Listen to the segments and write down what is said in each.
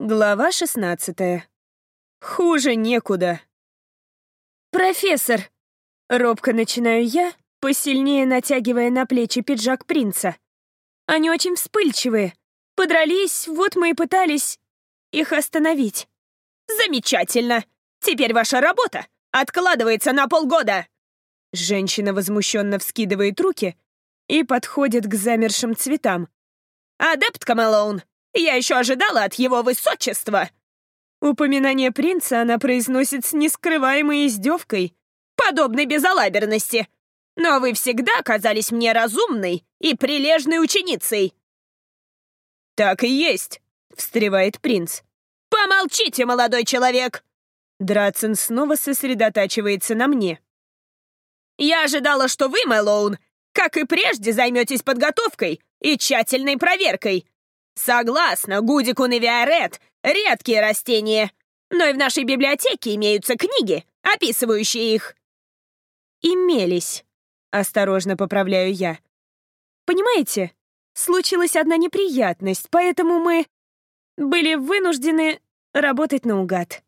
Глава шестнадцатая. Хуже некуда. «Профессор!» — робко начинаю я, посильнее натягивая на плечи пиджак принца. «Они очень вспыльчивые. Подрались, вот мы и пытались их остановить». «Замечательно! Теперь ваша работа откладывается на полгода!» Женщина возмущенно вскидывает руки и подходит к замершим цветам. «Адепт Камелоун, я еще ожидала от его высочества!» Упоминание принца она произносит с нескрываемой издевкой. «Подобной безалаберности! Но вы всегда казались мне разумной и прилежной ученицей!» «Так и есть!» — встревает принц. «Помолчите, молодой человек!» Драцен снова сосредотачивается на мне. «Я ожидала, что вы, Мэлоун, как и прежде, займетесь подготовкой и тщательной проверкой. Согласна, Гудикун и Виарет — редкие растения, но и в нашей библиотеке имеются книги, описывающие их». «Имелись», — осторожно поправляю я. «Понимаете, случилась одна неприятность, поэтому мы были вынуждены работать наугад».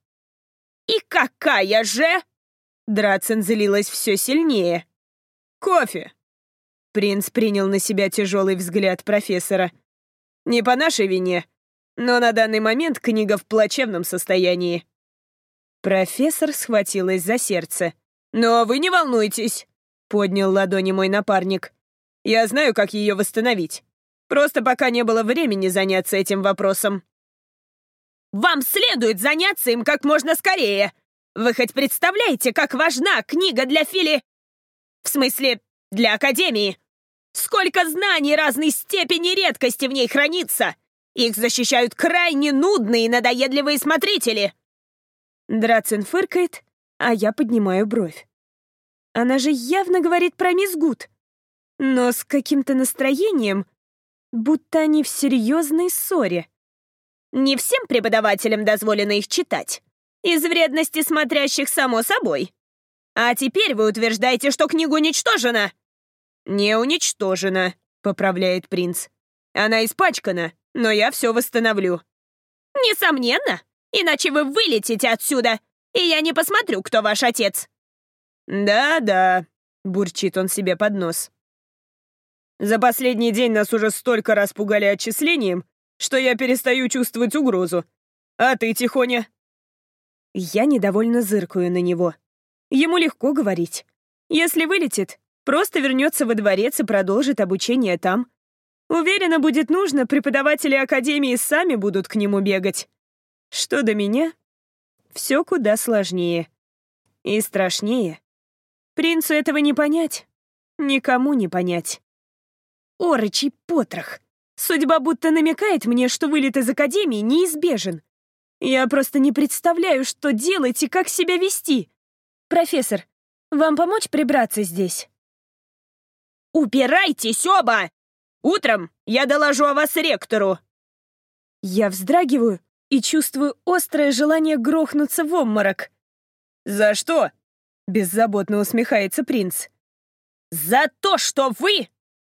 «И какая же?» Драцен злилась все сильнее. «Кофе!» Принц принял на себя тяжелый взгляд профессора. «Не по нашей вине, но на данный момент книга в плачевном состоянии». Профессор схватилась за сердце. «Но вы не волнуйтесь!» — поднял ладони мой напарник. «Я знаю, как ее восстановить. Просто пока не было времени заняться этим вопросом». «Вам следует заняться им как можно скорее!» Вы хоть представляете, как важна книга для Фили... В смысле, для Академии? Сколько знаний разной степени редкости в ней хранится! Их защищают крайне нудные и надоедливые смотрители!» Драцин фыркает, а я поднимаю бровь. Она же явно говорит про мисс Гуд. Но с каким-то настроением, будто они в серьезной ссоре. «Не всем преподавателям дозволено их читать», из вредности смотрящих, само собой. А теперь вы утверждаете, что книга уничтожена?» «Не уничтожена», — поправляет принц. «Она испачкана, но я все восстановлю». «Несомненно, иначе вы вылетите отсюда, и я не посмотрю, кто ваш отец». «Да-да», — бурчит он себе под нос. «За последний день нас уже столько раз пугали отчислением, что я перестаю чувствовать угрозу. А ты, Тихоня, я недовольно зыркаю на него. Ему легко говорить. Если вылетит, просто вернется во дворец и продолжит обучение там. Уверена, будет нужно, преподаватели Академии сами будут к нему бегать. Что до меня, все куда сложнее. И страшнее. Принцу этого не понять. Никому не понять. Орочий потрох. Судьба будто намекает мне, что вылет из Академии неизбежен. Я просто не представляю, что делать и как себя вести. Профессор, вам помочь прибраться здесь? Упирайтесь оба! Утром я доложу о вас ректору. Я вздрагиваю и чувствую острое желание грохнуться в обморок. «За что?» — беззаботно усмехается принц. «За то, что вы...»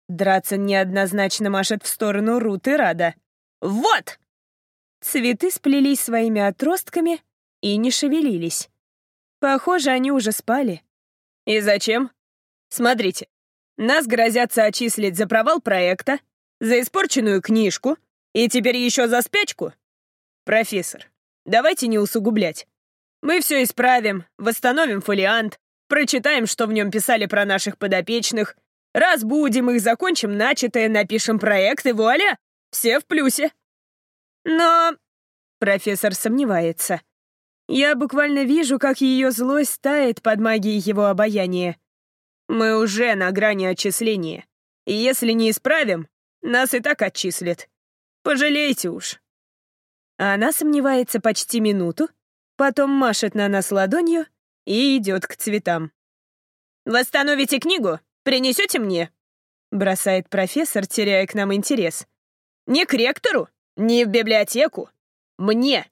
Драться неоднозначно машет в сторону Рут и Рада. «Вот! Цветы сплелись своими отростками и не шевелились. Похоже, они уже спали. И зачем? Смотрите, нас грозятся отчислить за провал проекта, за испорченную книжку и теперь еще за спячку. Профессор, давайте не усугублять. Мы все исправим, восстановим фолиант, прочитаем, что в нем писали про наших подопечных, разбудим их, закончим начатое, напишем проект и вуаля, все в плюсе. Но... Профессор сомневается. Я буквально вижу, как ее злость тает под магией его обаяния. Мы уже на грани отчисления. И если не исправим, нас и так отчислят. Пожалейте уж. Она сомневается почти минуту, потом машет на нас ладонью и идет к цветам. «Восстановите книгу? Принесете мне?» Бросает профессор, теряя к нам интерес. «Не к ректору, не в библиотеку. Мне.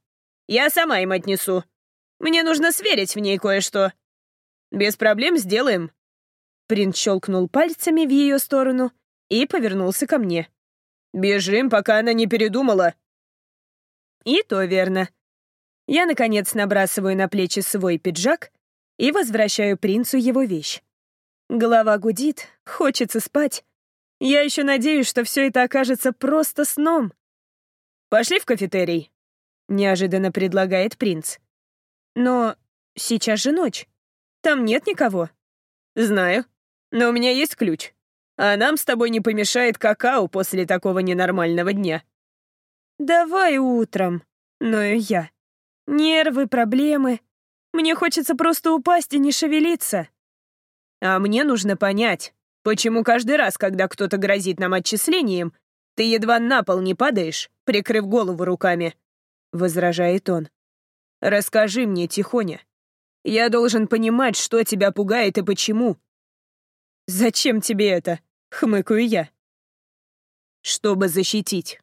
Я сама им отнесу. Мне нужно сверить в ней кое-что. Без проблем сделаем. Принц щелкнул пальцами в ее сторону и повернулся ко мне. Бежим, пока она не передумала. И то верно. Я, наконец, набрасываю на плечи свой пиджак и возвращаю принцу его вещь. Голова гудит, хочется спать. Я еще надеюсь, что все это окажется просто сном. «Пошли в кафетерий», — неожиданно предлагает принц. «Но сейчас же ночь. Там нет никого». «Знаю, но у меня есть ключ. А нам с тобой не помешает какао после такого ненормального дня». «Давай утром», — но и я. Нервы, проблемы. Мне хочется просто упасть и не шевелиться. А мне нужно понять, почему каждый раз, когда кто-то грозит нам отчислением, ты едва на пол не падаешь, прикрыв голову руками, — возражает он. Расскажи мне, Тихоня. Я должен понимать, что тебя пугает и почему. Зачем тебе это? — хмыкаю я. Чтобы защитить.